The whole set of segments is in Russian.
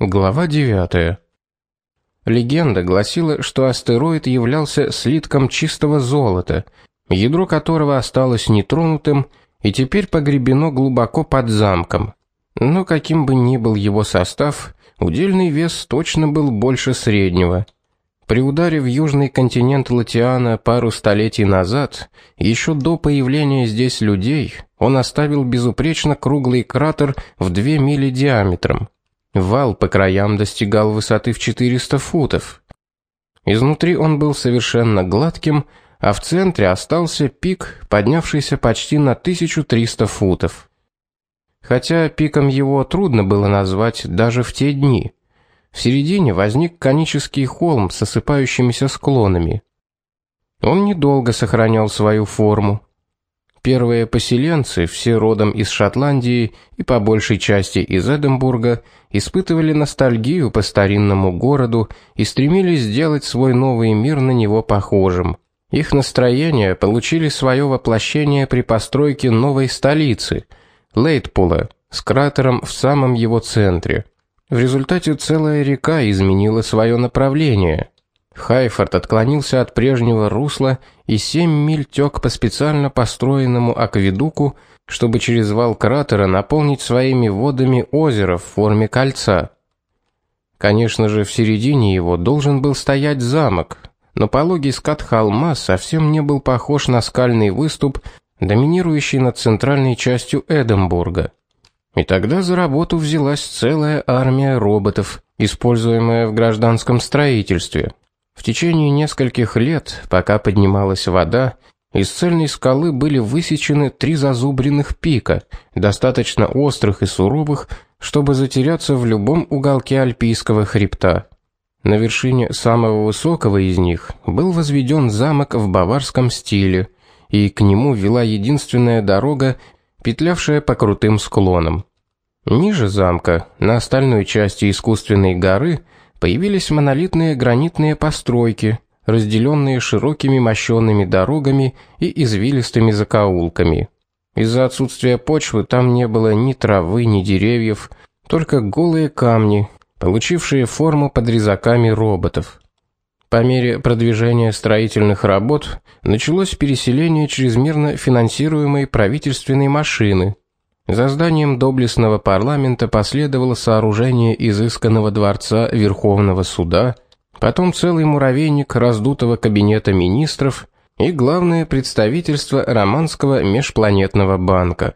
Глава 9. Легенда гласила, что астероид являлся слитком чистого золота, ядро которого осталось нетронутым и теперь погребено глубоко под замком. Но каким бы ни был его состав, удельный вес точно был больше среднего. При ударе в южный континент Латиана пару столетий назад, еще до появления здесь людей, он оставил безупречно круглый кратер в 2 мили диаметром. Вал по краям достигал высоты в 400 футов. Изнутри он был совершенно гладким, а в центре остался пик, поднявшийся почти на 1300 футов. Хотя пиком его трудно было назвать даже в те дни. В середине возник конический холм с осыпающимися склонами. Он недолго сохранял свою форму. Первые поселенцы, все родом из Шотландии и по большей части из Эдинбурга, испытывали ностальгию по старинному городу и стремились сделать свой новый мир на него похожим. Их настроения получили свое воплощение при постройке новой столицы Лейтпула с кратером в самом его центре. В результате целая река изменила свое направление. Хайфорд отклонился от прежнего русла и 7 миль тёк по специально построенному акведуку, чтобы через вал кратера наполнить своими водами озеро в форме кольца. Конечно же, в середине его должен был стоять замок, но пологий скат холма совсем не был похож на скальный выступ, доминирующий над центральной частью Эдинбурга. И тогда за работу взялась целая армия роботов, используемая в гражданском строительстве. В течение нескольких лет, пока поднималась вода, из цельной скалы были высечены три зазубренных пика, достаточно острых и суровых, чтобы затеряться в любом уголке альпийского хребта. На вершине самого высокого из них был возведен замок в баварском стиле, и к нему вела единственная дорога, петлявшая по крутым склонам. Ниже замка, на остальной части искусственной горы, появились монолитные гранитные постройки, разделенные широкими мощенными дорогами и извилистыми закоулками. Из-за отсутствия почвы там не было ни травы, ни деревьев, только голые камни, получившие форму под резаками роботов. По мере продвижения строительных работ началось переселение чрезмерно финансируемой правительственной машины – за зданием доблестного парламента последовало сооружение изысканного дворца Верховного суда, потом целый муравейник раздутого кабинета министров и главное представительство Романского межпланетного банка.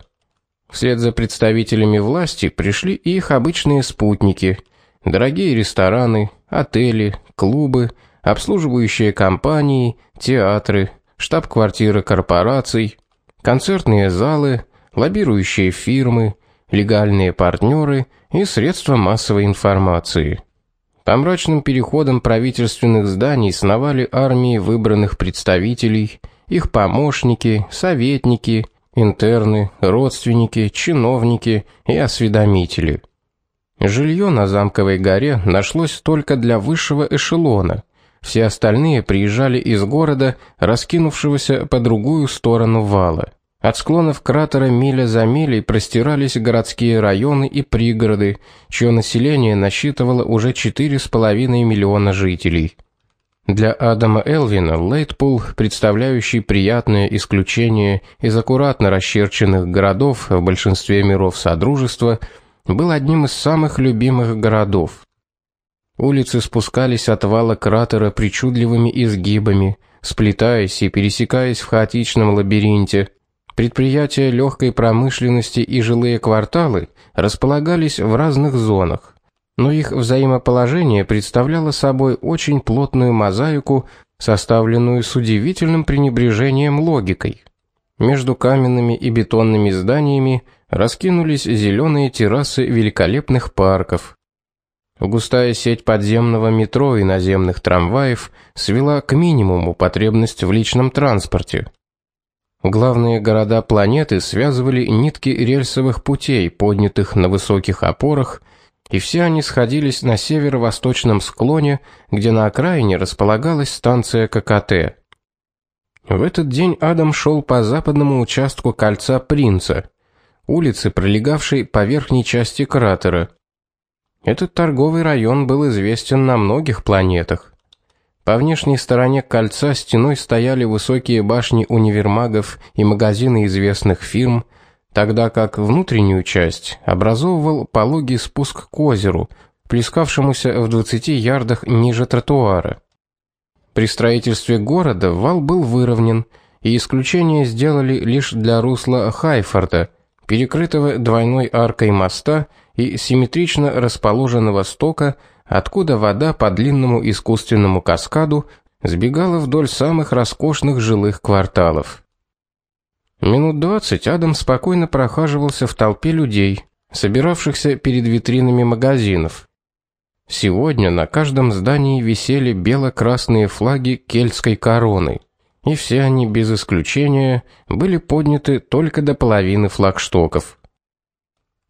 Вслед за представителями власти пришли и их обычные спутники: дорогие рестораны, отели, клубы, обслуживающие компании, театры, штаб-квартиры корпораций, концертные залы, лоббирующие фирмы, легальные партнеры и средства массовой информации. По мрачным переходам правительственных зданий сновали армии выбранных представителей, их помощники, советники, интерны, родственники, чиновники и осведомители. Жилье на Замковой горе нашлось только для высшего эшелона. Все остальные приезжали из города, раскинувшегося по другую сторону вала. От склонов кратера миля за милей простирались городские районы и пригороды, чье население насчитывало уже 4,5 миллиона жителей. Для Адама Элвина Лейтпул, представляющий приятное исключение из аккуратно расчерченных городов в большинстве миров Содружества, был одним из самых любимых городов. Улицы спускались от вала кратера причудливыми изгибами, сплетаясь и пересекаясь в хаотичном лабиринте, Предприятия легкой промышленности и жилые кварталы располагались в разных зонах, но их взаимоположение представляло собой очень плотную мозаику, составленную с удивительным пренебрежением логикой. Между каменными и бетонными зданиями раскинулись зеленые террасы великолепных парков. Густая сеть подземного метро и наземных трамваев свела к минимуму потребность в личном транспорте. Главные города планеты связывали нитки рельсовых путей, поднятых на высоких опорах, и все они сходились на северо-восточном склоне, где на окраине располагалась станция ККТ. В этот день Адам шел по западному участку кольца Принца, улицы, пролегавшей по верхней части кратера. Этот торговый район был известен на многих планетах. По внешней стороне кольца стеной стояли высокие башни универмагов и магазины известных фирм, тогда как внутреннюю часть образовывал пологий спуск к озеру, плескавшемуся в 20 ярдах ниже тротуара. При строительстве города вал был выровнен, и исключение сделали лишь для русла Хайфорда, перекрытого двойной аркой моста и симметрично расположенного стока, откуда вода по длинному искусственному каскаду сбегала вдоль самых роскошных жилых кварталов. Минут двадцать Адам спокойно прохаживался в толпе людей, собиравшихся перед витринами магазинов. Сегодня на каждом здании висели бело-красные флаги кельтской короны, и все они без исключения были подняты только до половины флагштоков.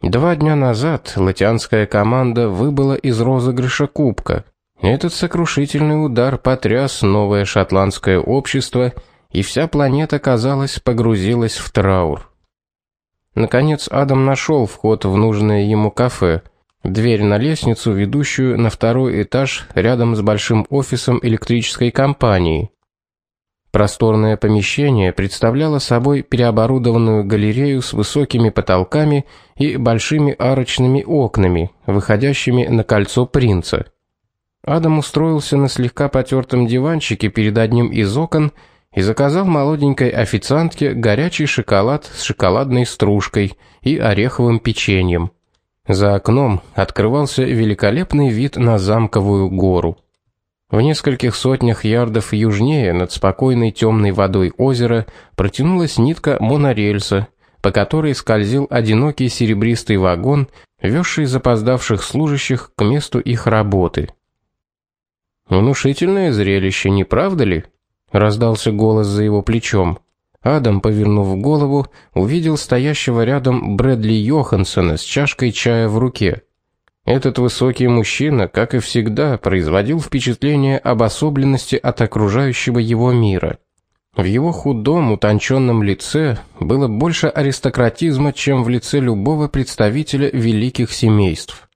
Два дня назад латианская команда выбыла из розыгрыша кубка. Этот сокрушительный удар потряс новое шотландское общество, и вся планета, казалось, погрузилась в траур. Наконец Адам нашел вход в нужное ему кафе. Дверь на лестницу, ведущую на второй этаж рядом с большим офисом электрической компании. Просторное помещение представляло собой переоборудованную галерею с высокими потолками и большими арочными окнами, выходящими на кольцо Принца. Адам устроился на слегка потертом диванчике перед одним из окон и заказал молоденькой официантке горячий шоколад с шоколадной стружкой и ореховым печеньем. За окном открывался великолепный вид на замковую гору. В нескольких сотнях ярдов южнее, над спокойной темной водой озера, протянулась нитка монорельса, по которой скользил одинокий серебристый вагон, везший запоздавших служащих к месту их работы. Внушительное зрелище, не правда ли? раздался голос за его плечом. Адам, повернув голову, увидел стоящего рядом Брэдли Йохансона с чашкой чая в руке. Этот высокий мужчина, как и всегда, производил впечатление обособленности от окружающего его мира. В его худом, утонченном лице было больше аристократизма, чем в лице любого представителя великих семейств.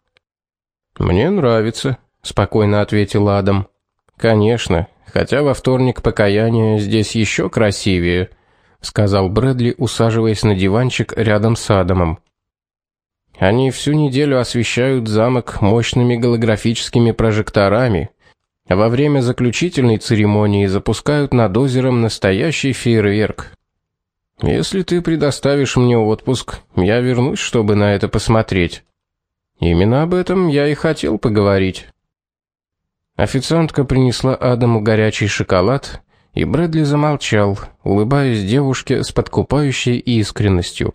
Мне нравится, спокойно ответил Адам. Конечно, хотя во вторник покаяния здесь еще красивее, сказал Брэдли, усаживаясь на диванчик рядом с Адамом. Они всю неделю освещают замок мощными голографическими прожекторами, во время заключительной церемонии запускают над озером настоящий фейерверк. Если ты предоставишь мне отпуск, я вернусь, чтобы на это посмотреть. Именно об этом я и хотел поговорить. Официантка принесла Адаму горячий шоколад, и Брэдли замолчал, улыбаясь девушке с подкупающей искренностью.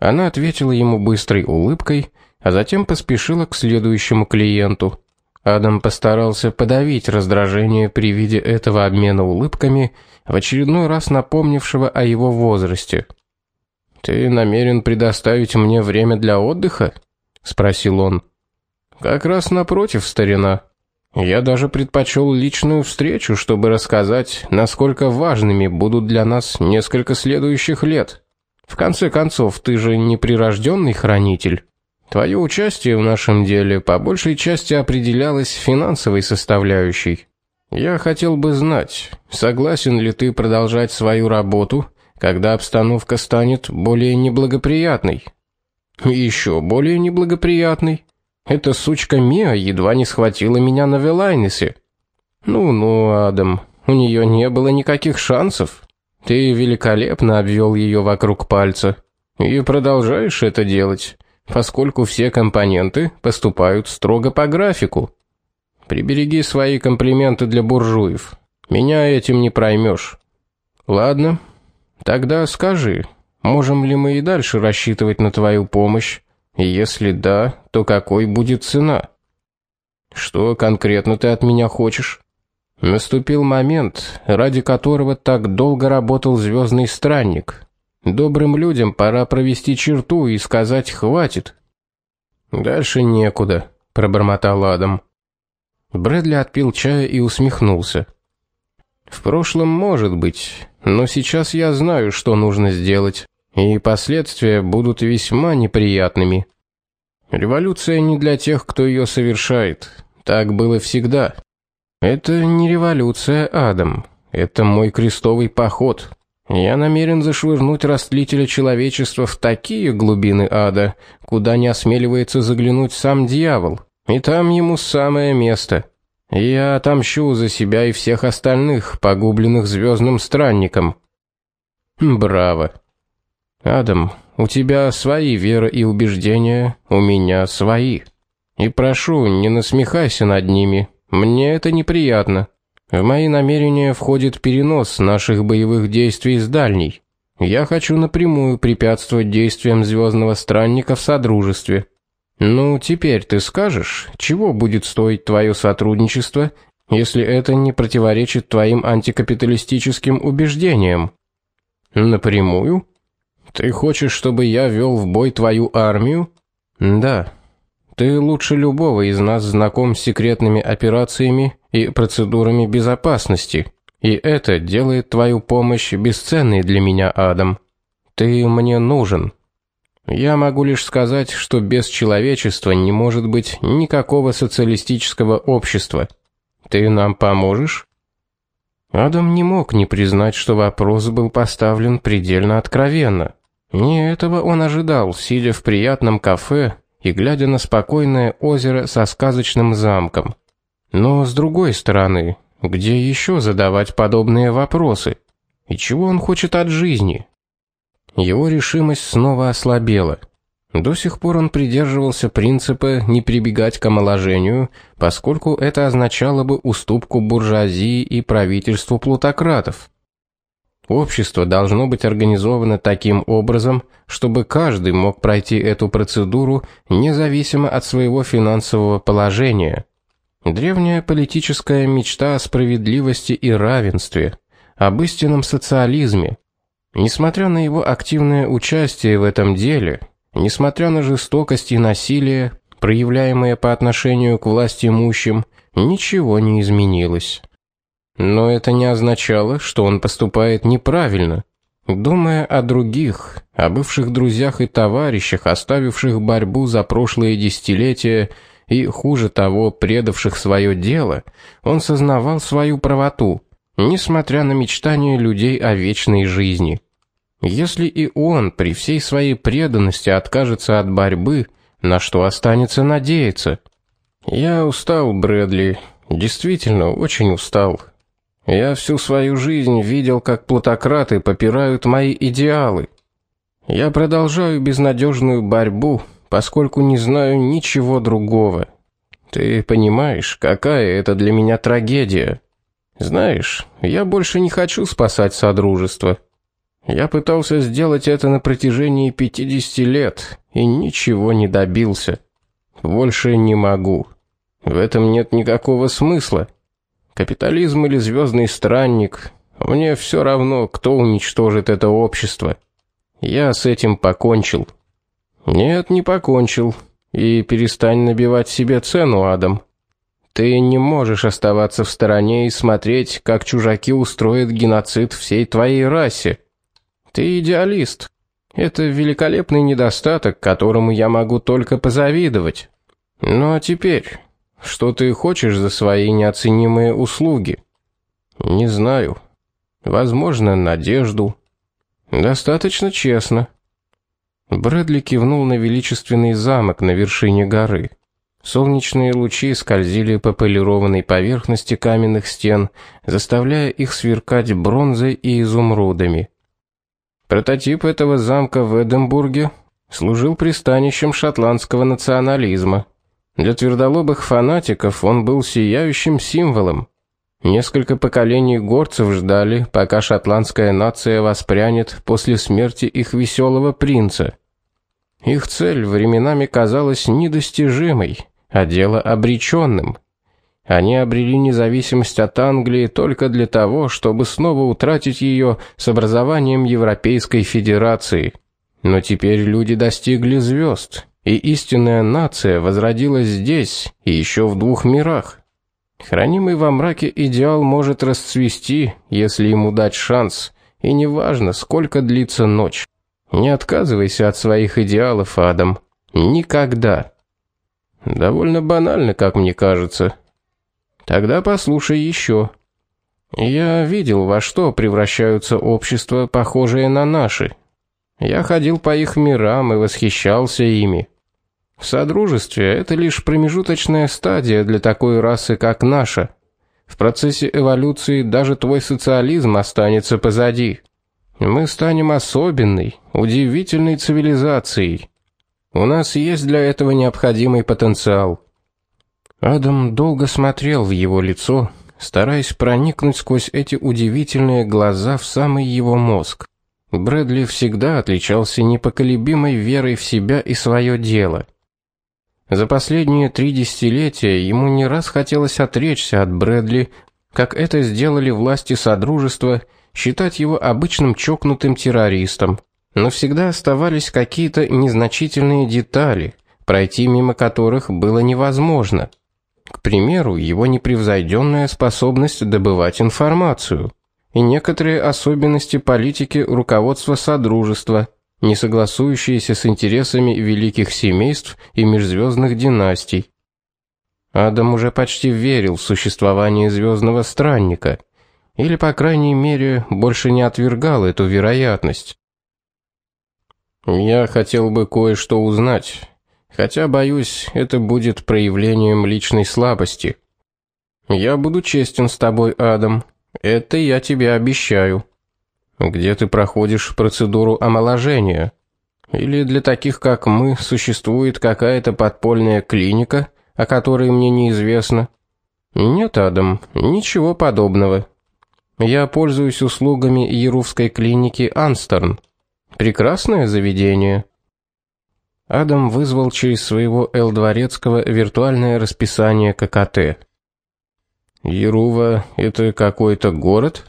Она ответила ему быстрой улыбкой, а затем поспешила к следующему клиенту. Адам постарался подавить раздражение при виде этого обмена улыбками, в очередной раз напомнившего о его возрасте. Ты намерен предоставить мне время для отдыха? спросил он. Как раз напротив, старина. Я даже предпочел личную встречу, чтобы рассказать, насколько важными будут для нас несколько следующих лет. В конце концов, ты же не прирожденный хранитель. Твое участие в нашем деле по большей части определялось финансовой составляющей. Я хотел бы знать, согласен ли ты продолжать свою работу, когда обстановка станет более неблагоприятной. Еще более неблагоприятной. Эта сучка Мия едва не схватила меня на Велайнесе. Ну-ну, Адам, у нее не было никаких шансов. Ты великолепно обвел ее вокруг пальца и продолжаешь это делать, поскольку все компоненты поступают строго по графику. Прибереги свои комплименты для буржуев. Меня этим не проймешь. Ладно. Тогда скажи, можем ли мы и дальше рассчитывать на твою помощь? И если да, то какой будет цена? Что конкретно ты от меня хочешь? Наступил момент, ради которого так долго работал звездный странник. Добрым людям пора провести черту и сказать хватит. Дальше некуда, пробормотал Адам. Брэдли отпил чая и усмехнулся. В прошлом, может быть, но сейчас я знаю, что нужно сделать, и последствия будут весьма неприятными. Революция не для тех, кто ее совершает. Так было всегда. Это не революция, Адам. Это мой крестовый поход. Я намерен зашвырнуть растлителя человечества в такие глубины ада, куда не осмеливается заглянуть сам дьявол. И там ему самое место. Я отомщу за себя и всех остальных, погубленных звездным странником. Браво. Адам, у тебя свои вера и убеждения, у меня свои. И прошу, не насмехайся над ними. Мне это неприятно. В мои намерения входит перенос наших боевых действий с дальней. Я хочу напрямую препятствовать действиям звездного странника в содружестве. Ну, теперь ты скажешь, чего будет стоить твое сотрудничество, если это не противоречит твоим антикапиталистическим убеждениям? Напрямую? Ты хочешь, чтобы я вел в бой твою армию? Да. Ты лучше любого из нас знаком с секретными операциями и процедурами безопасности, и это делает твою помощь бесценной для меня, Адам. Ты мне нужен. Я могу лишь сказать, что без человечества не может быть никакого социалистического общества. Ты нам поможешь? Адам не мог не признать, что вопрос был поставлен предельно откровенно. Не этого он ожидал, сидя в приятном кафе и глядя на спокойное озеро со сказочным замком. Но с другой стороны, где еще задавать подобные вопросы? И чего он хочет от жизни? Его решимость снова ослабела. До сих пор он придерживался принципа не прибегать к омоложению, поскольку это означало бы уступку буржуазии и правительству плутократов. Общество должно быть организовано таким образом, чтобы каждый мог пройти эту процедуру независимо от своего финансового положения. Древняя политическая мечта о справедливости и равенстве, об истинном социализме. Несмотря на его активное участие в этом деле, несмотря на жестокость и насилие, проявляемые по отношению к власти имущим, ничего не изменилось. Но это не означало, что он поступает неправильно. Думая о других, о бывших друзьях и товарищах, оставивших борьбу за прошлые десятилетия и хуже того, предавших свое дело, он сознавал свою правоту, несмотря на мечтания людей о вечной жизни. Если и он при всей своей преданности откажется от борьбы, на что останется надеяться? Я устал, Брэдли, действительно очень устал. Я всю свою жизнь видел, как плутократы попирают мои идеалы. Я продолжаю безнадежную борьбу, поскольку не знаю ничего другого. Ты понимаешь, какая это для меня трагедия? Знаешь, я больше не хочу спасать содружество. Я пытался сделать это на протяжении 50 лет и ничего не добился. Больше не могу. В этом нет никакого смысла. Капитализм или звездный странник, мне все равно, кто уничтожит это общество. Я с этим покончил. Нет, не покончил. И перестань набивать себе цену, Адам. Ты не можешь оставаться в стороне и смотреть, как чужаки устроят геноцид всей твоей расе. Ты идеалист. Это великолепный недостаток, которому я могу только позавидовать. Ну а теперь что ты хочешь за свои неоценимые услуги? Не знаю. Возможно, надежду. Достаточно честно. Брэдли кивнул на величественный замок на вершине горы. Солнечные лучи скользили по полированной поверхности каменных стен, заставляя их сверкать бронзой и изумрудами. Прототип этого замка в Эдинбурге служил пристанищем шотландского национализма. Для твердолобых фанатиков он был сияющим символом. Несколько поколений горцев ждали, пока шотландская нация воспрянет после смерти их веселого принца. Их цель временами казалась недостижимой, а дело обреченным. Они обрели независимость от Англии только для того, чтобы снова утратить ее с образованием Европейской Федерации. Но теперь люди достигли звезд, и истинная нация возродилась здесь и еще в двух мирах. Хранимый во мраке идеал может расцвести, если ему дать шанс, и неважно, сколько длится ночь. Не отказывайся от своих идеалов, Адам. Никогда. Довольно банально, как мне кажется. Тогда послушай еще. Я видел, во что превращаются общества, похожие на наши. Я ходил по их мирам и восхищался ими. В содружестве это лишь промежуточная стадия для такой расы, как наша. В процессе эволюции даже твой социализм останется позади. Мы станем особенной, удивительной цивилизацией. У нас есть для этого необходимый потенциал. Адам долго смотрел в его лицо, стараясь проникнуть сквозь эти удивительные глаза в самый его мозг. Брэдли всегда отличался непоколебимой верой в себя и свое дело. За последние три десятилетия ему не раз хотелось отречься от Брэдли, как это сделали власти содружества, считать его обычным чокнутым террористом. Но всегда оставались какие-то незначительные детали, пройти мимо которых было невозможно. К примеру, его непревзойденная способность добывать информацию и некоторые особенности политики руководства содружества, не согласующиеся с интересами великих семейств и межзвездных династий. Адам уже почти верил в существование звездного странника, или по крайней мере, больше не отвергал эту вероятность. Я хотел бы кое-что узнать, хотя боюсь, это будет проявлением личной слабости. Я буду честен с тобой, Адам. Это я тебе обещаю. Где ты проходишь процедуру омоложения? Или для таких, как мы, существует какая-то подпольная клиника, о которой мне неизвестно? Нет, Адам, ничего подобного. Я пользуюсь услугами Ерувской клиники Анстерн. Прекрасное заведение. Адам вызвал через своего Л-дворецкого виртуальное расписание ККТ. Ерува это какой-то город?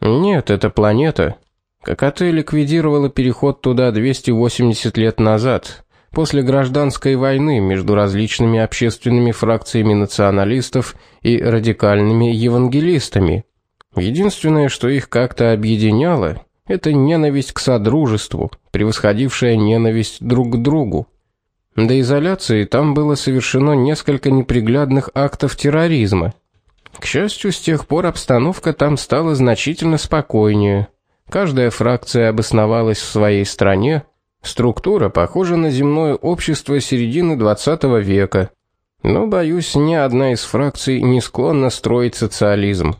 Нет, это планета. ККТ ликвидировала переход туда 280 лет назад, после гражданской войны между различными общественными фракциями националистов и радикальными евангелистами. Единственное, что их как-то объединяло, это ненависть к содружеству, превосходившая ненависть друг к другу. До изоляции там было совершено несколько неприглядных актов терроризма, к счастью, с тех пор обстановка там стала значительно спокойнее. Каждая фракция обосновалась в своей стране. Структура похожа на земное общество середины 20 века. Но, боюсь, ни одна из фракций не склонна строить социализм.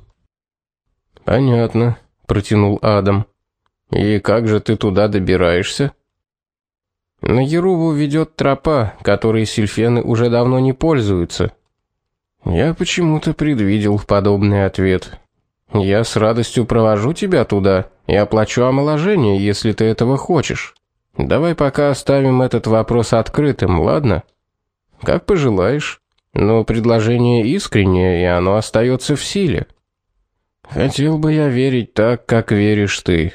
Понятно, протянул Адам. И как же ты туда добираешься? На Еруву ведет тропа, которой сильфены уже давно не пользуются. Я почему-то предвидел подобный ответ. Я с радостью провожу тебя туда и оплачу омоложение, если ты этого хочешь. Давай пока оставим этот вопрос открытым, ладно? Как пожелаешь. Но предложение искреннее, и оно остается в силе. Хотел бы я верить так, как веришь ты.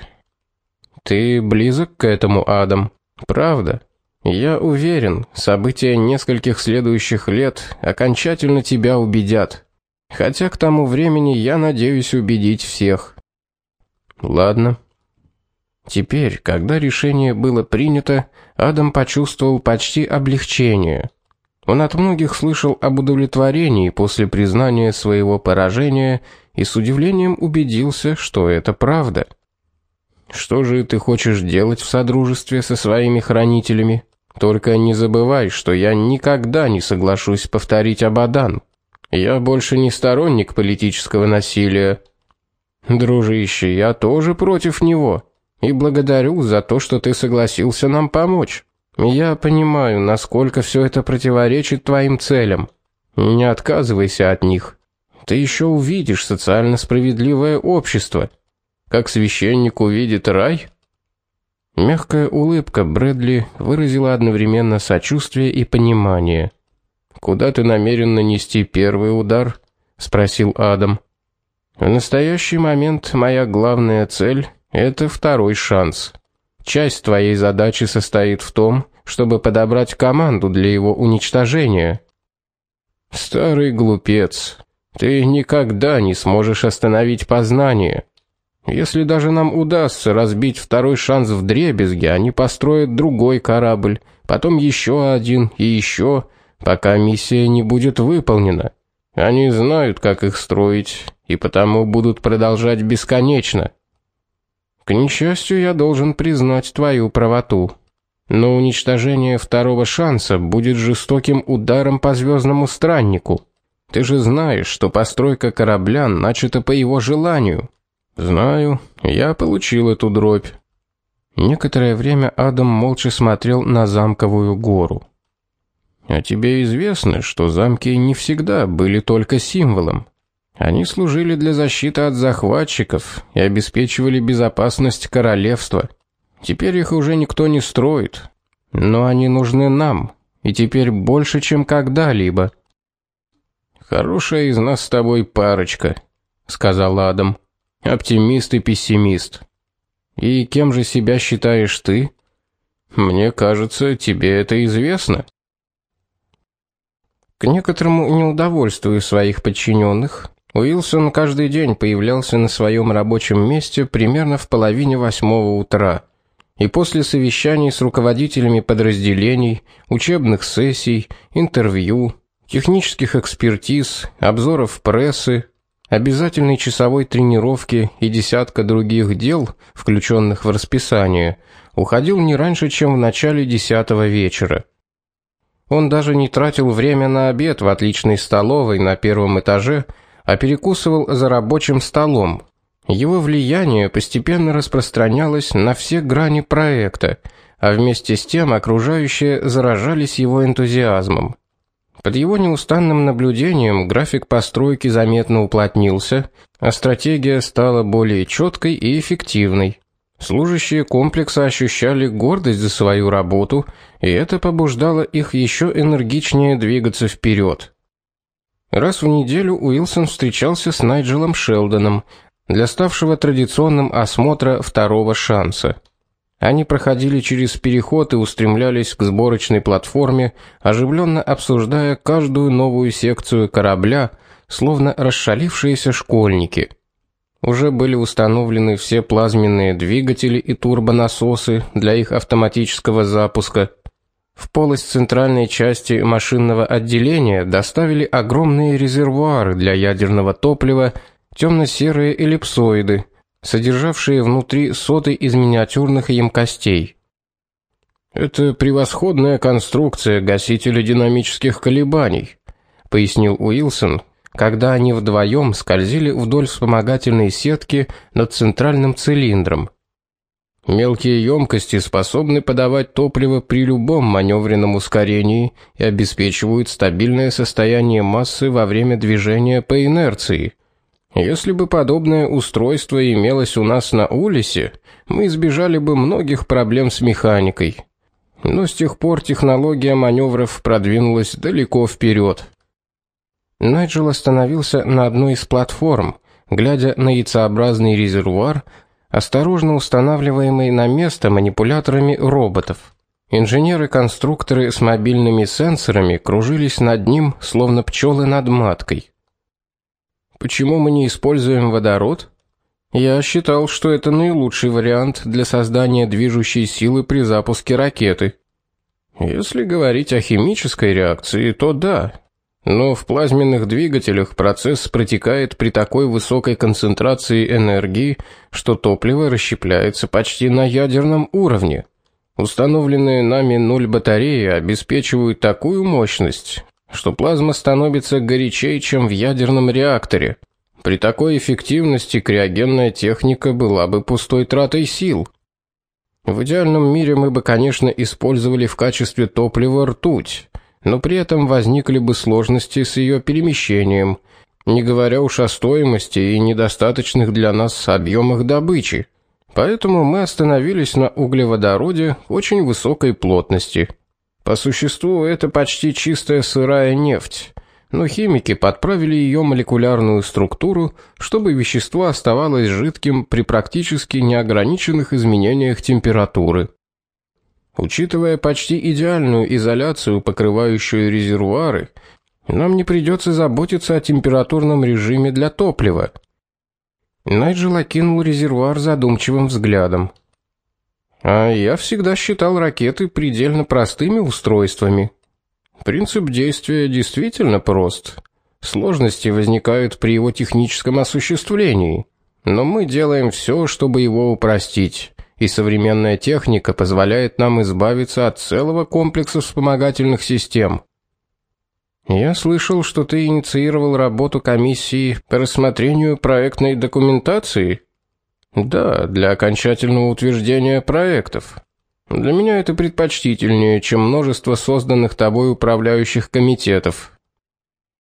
Ты близок к этому, Адам. Правда? Я уверен, события нескольких следующих лет окончательно тебя убедят. Хотя к тому времени я надеюсь убедить всех. Ладно. Теперь, когда решение было принято, Адам почувствовал почти облегчение. Он от многих слышал об удовлетворении после признания своего поражения и с удивлением убедился, что это правда. Что же ты хочешь делать в содружестве со своими хранителями? Только не забывай, что я никогда не соглашусь повторить Абадан. Я больше не сторонник политического насилия. Дружище, я тоже против него и благодарю за то, что ты согласился нам помочь. Я понимаю, насколько все это противоречит твоим целям. Не отказывайся от них. Ты еще увидишь социально справедливое общество. Как священник увидит рай, Мягкая улыбка Брэдли выразила одновременно сочувствие и понимание. Куда ты намерен нанести первый удар? спросил Адам. В настоящий момент моя главная цель это второй шанс. Часть твоей задачи состоит в том, чтобы подобрать команду для его уничтожения. Старый глупец, ты никогда не сможешь остановить познание. Если даже нам удастся разбить второй шанс в дребезги, они построят другой корабль, потом еще один и еще, пока миссия не будет выполнена. Они знают, как их строить, и потому будут продолжать бесконечно. К несчастью, я должен признать твою правоту. Но уничтожение второго шанса будет жестоким ударом по звездному страннику. Ты же знаешь, что постройка корабля начата по его желанию. Знаю, я получил эту дробь. Некоторое время Адам молча смотрел на замковую гору. А тебе известно, что замки не всегда были только символом. Они служили для защиты от захватчиков и обеспечивали безопасность королевства. Теперь их уже никто не строит, но они нужны нам, и теперь больше, чем когда-либо. Хорошая из нас с тобой парочка, сказал Адам. Оптимист и пессимист. И кем же себя считаешь ты? Мне кажется, тебе это известно. К некоторому неудовольствию своих подчиненных Уилсон каждый день появлялся на своем рабочем месте примерно в половине восьмого утра. И после совещаний с руководителями подразделений, учебных сессий, интервью, технических экспертиз, обзоров прессы, обязательной часовой тренировки и десятка других дел, включенных в расписание, уходил не раньше, чем в начале десятого вечера. Он даже не тратил время на обед в отличной столовой на первом этаже, а перекусывал за рабочим столом. Его влияние постепенно распространялось на все грани проекта, а вместе с тем окружающие заражались его энтузиазмом. Под его неустанным наблюдением график постройки заметно уплотнился, а стратегия стала более четкой и эффективной. Служащие комплекса ощущали гордость за свою работу, и это побуждало их еще энергичнее двигаться вперед. Раз в неделю Уилсон встречался с Найджелом Шелдоном для ставшего традиционным осмотра второго шанса. Они проходили через переход и устремлялись к сборочной платформе, оживленно обсуждая каждую новую секцию корабля, словно расшалившиеся школьники. Уже были установлены все плазменные двигатели и турбонасосы для их автоматического запуска. В полость центральной части машинного отделения доставили огромные резервуары для ядерного топлива, темно-серые эллипсоиды, содержавшие внутри соты из миниатюрных емкостей. Это превосходная конструкция гасителя динамических колебаний, пояснил Уилсон, когда они вдвоем скользили вдоль вспомогательной сетки над центральным цилиндром. Мелкие емкости способны подавать топливо при любом маневренном ускорении и обеспечивают стабильное состояние массы во время движения по инерции. Если бы подобное устройство имелось у нас на Улисе, мы избежали бы многих проблем с механикой. Но с тех пор технология маневров продвинулась далеко вперед. Найджел остановился на одной из платформ, глядя на яйцеобразный резервуар, осторожно устанавливаемый на место манипуляторами роботов. Инженеры-конструкторы с мобильными сенсорами кружились над ним, словно пчелы над маткой. Почему мы не используем водород? Я считал, что это наилучший вариант для создания движущей силы при запуске ракеты. Если говорить о химической реакции, то да, но в плазменных двигателях процесс протекает при такой высокой концентрации энергии, что топливо расщепляется почти на ядерном уровне. Установленные нами нуль батареи обеспечивают такую мощность, что плазма становится горячей, чем в ядерном реакторе. При такой эффективности криогенная техника была бы пустой тратой сил. В идеальном мире мы бы, конечно, использовали в качестве топлива ртуть, но при этом возникли бы сложности с ее перемещением, не говоря уж о стоимости и недостаточных для нас объемах добычи. Поэтому мы остановились на углеводороде очень высокой плотности. По существу это почти чистая сырая нефть, но химики подправили ее молекулярную структуру, чтобы вещество оставалось жидким при практически неограниченных изменениях температуры. Учитывая почти идеальную изоляцию, покрывающую резервуары, нам не придется заботиться о температурном режиме для топлива. Найджел окинул резервуар задумчивым взглядом. А я всегда считал ракеты предельно простыми устройствами. Принцип действия действительно прост. Сложности возникают при его техническом осуществлении, но мы делаем все, чтобы его упростить. И современная техника позволяет нам избавиться от целого комплекса вспомогательных систем. Я слышал, что ты инициировал работу комиссии по рассмотрению проектной документации. Да, для окончательного утверждения проектов. Для меня это предпочтительнее, чем множество созданных тобой управляющих комитетов.